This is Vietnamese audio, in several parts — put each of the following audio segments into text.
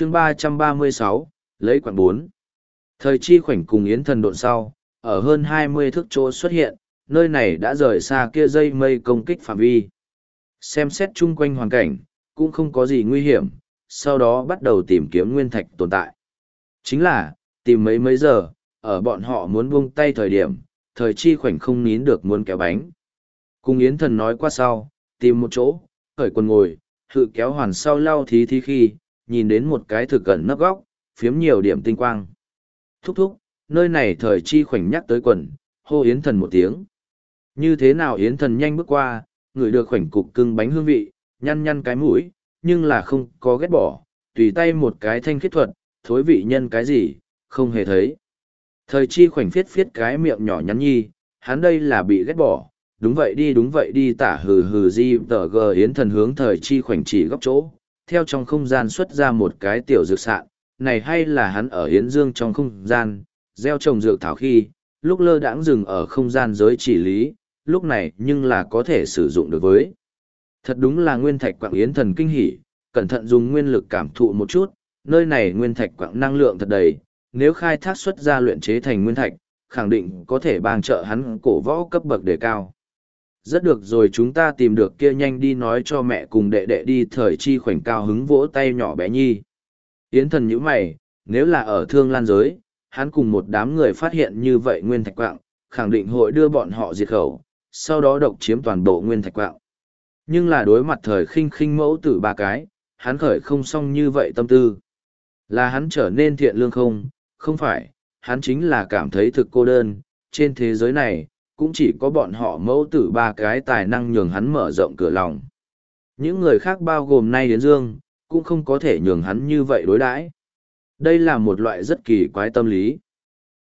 chương ba trăm ba mươi sáu, lấy quảng bốn. Thời chi khoảnh cùng yến thần độn sau, ở hơn hai mươi thước chỗ xuất hiện, nơi này đã rời xa kia dây mây công kích phạm vi. Xem xét chung quanh hoàn cảnh, cũng không có gì nguy hiểm, sau đó bắt đầu tìm kiếm nguyên thạch tồn tại. Chính là, tìm mấy mấy giờ, ở bọn họ muốn buông tay thời điểm, thời chi khoảnh không nín được muốn kéo bánh. Cùng yến thần nói qua sau, tìm một chỗ, khởi quần ngồi hự kéo hoàn sau lau thí thí khi nhìn đến một cái thực cẩn nấp góc, phiếm nhiều điểm tinh quang. Thúc thúc, nơi này thời chi khoảnh nhắc tới quần, hô yến thần một tiếng. Như thế nào yến thần nhanh bước qua người được khoảnh cục cưng bánh hương vị, nhăn nhăn cái mũi, nhưng là không có ghét bỏ, tùy tay một cái thanh khiết thuật, thối vị nhân cái gì, không hề thấy. Thời chi khoảnh phiết phiết cái miệng nhỏ nhắn nhi, hắn đây là bị ghét bỏ, đúng vậy đi, đúng vậy đi, tả hừ hừ di tờ gờ yến thần hướng thời chi khoảnh chỉ góc chỗ theo trong không gian xuất ra một cái tiểu dược sạn, này hay là hắn ở hiến dương trong không gian, gieo trồng dược thảo khi, lúc lơ đãng dừng ở không gian giới chỉ lý, lúc này nhưng là có thể sử dụng được với. Thật đúng là nguyên thạch quạng yến thần kinh hỉ, cẩn thận dùng nguyên lực cảm thụ một chút, nơi này nguyên thạch quạng năng lượng thật đầy, nếu khai thác xuất ra luyện chế thành nguyên thạch, khẳng định có thể bang trợ hắn cổ võ cấp bậc đề cao rất được rồi chúng ta tìm được kia nhanh đi nói cho mẹ cùng đệ đệ đi thời chi khoảnh cao hứng vỗ tay nhỏ bé nhi. Yến thần nhíu mày, nếu là ở thương lan giới, hắn cùng một đám người phát hiện như vậy nguyên thạch quạng, khẳng định hội đưa bọn họ diệt khẩu, sau đó độc chiếm toàn bộ nguyên thạch quạng. Nhưng là đối mặt thời khinh khinh mẫu tử ba cái, hắn khởi không xong như vậy tâm tư. Là hắn trở nên thiện lương không, không phải, hắn chính là cảm thấy thực cô đơn, trên thế giới này, cũng chỉ có bọn họ mẫu tử ba cái tài năng nhường hắn mở rộng cửa lòng. Những người khác bao gồm nay đến dương, cũng không có thể nhường hắn như vậy đối đãi. Đây là một loại rất kỳ quái tâm lý.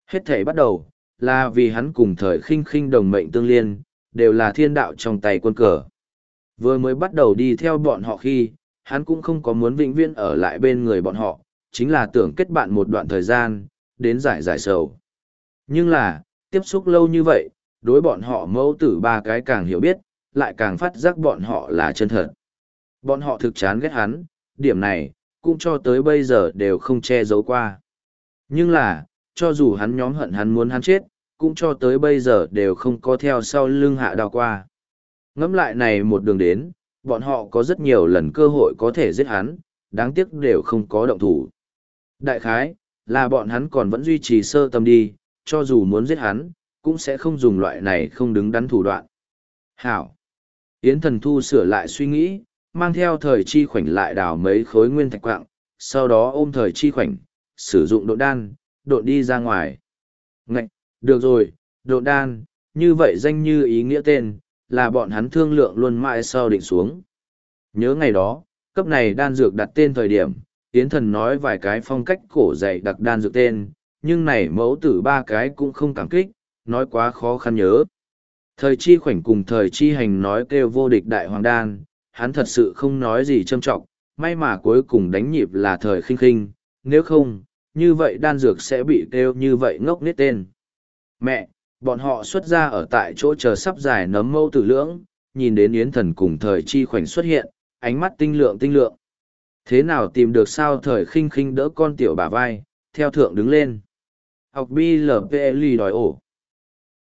Hết thể bắt đầu, là vì hắn cùng thời khinh khinh đồng mệnh tương liên, đều là thiên đạo trong tay quân cờ. Vừa mới bắt đầu đi theo bọn họ khi, hắn cũng không có muốn vĩnh viễn ở lại bên người bọn họ, chính là tưởng kết bạn một đoạn thời gian, đến giải giải sầu. Nhưng là, tiếp xúc lâu như vậy, đối bọn họ mẫu tử ba cái càng hiểu biết, lại càng phát giác bọn họ là chân thật. Bọn họ thực chán ghét hắn, điểm này, cũng cho tới bây giờ đều không che giấu qua. Nhưng là, cho dù hắn nhóm hận hắn muốn hắn chết, cũng cho tới bây giờ đều không có theo sau lưng hạ đào qua. Ngẫm lại này một đường đến, bọn họ có rất nhiều lần cơ hội có thể giết hắn, đáng tiếc đều không có động thủ. Đại khái, là bọn hắn còn vẫn duy trì sơ tâm đi, cho dù muốn giết hắn, cũng sẽ không dùng loại này không đứng đắn thủ đoạn. Hảo! Yến thần thu sửa lại suy nghĩ, mang theo thời chi khoảnh lại đào mấy khối nguyên thạch quạng, sau đó ôm thời chi khoảnh, sử dụng độ đan, độ đi ra ngoài. Ngạch, được rồi, độ đan, như vậy danh như ý nghĩa tên, là bọn hắn thương lượng luôn mãi sau định xuống. Nhớ ngày đó, cấp này đan dược đặt tên thời điểm, Yến thần nói vài cái phong cách cổ dạy đặc đan dược tên, nhưng này mẫu tử ba cái cũng không cảm kích, nói quá khó khăn nhớ. Thời chi khoảnh cùng thời chi hành nói kêu vô địch đại hoàng đan, hắn thật sự không nói gì châm trọng, may mà cuối cùng đánh nhịp là thời khinh khinh, nếu không, như vậy đan dược sẽ bị kêu như vậy ngốc nít tên. Mẹ, bọn họ xuất ra ở tại chỗ chờ sắp dài nấm mâu tử lưỡng, nhìn đến yến thần cùng thời chi khoảnh xuất hiện, ánh mắt tinh lượng tinh lượng. Thế nào tìm được sao thời khinh khinh đỡ con tiểu bà vai, theo thượng đứng lên. Học BLPL đòi ổ.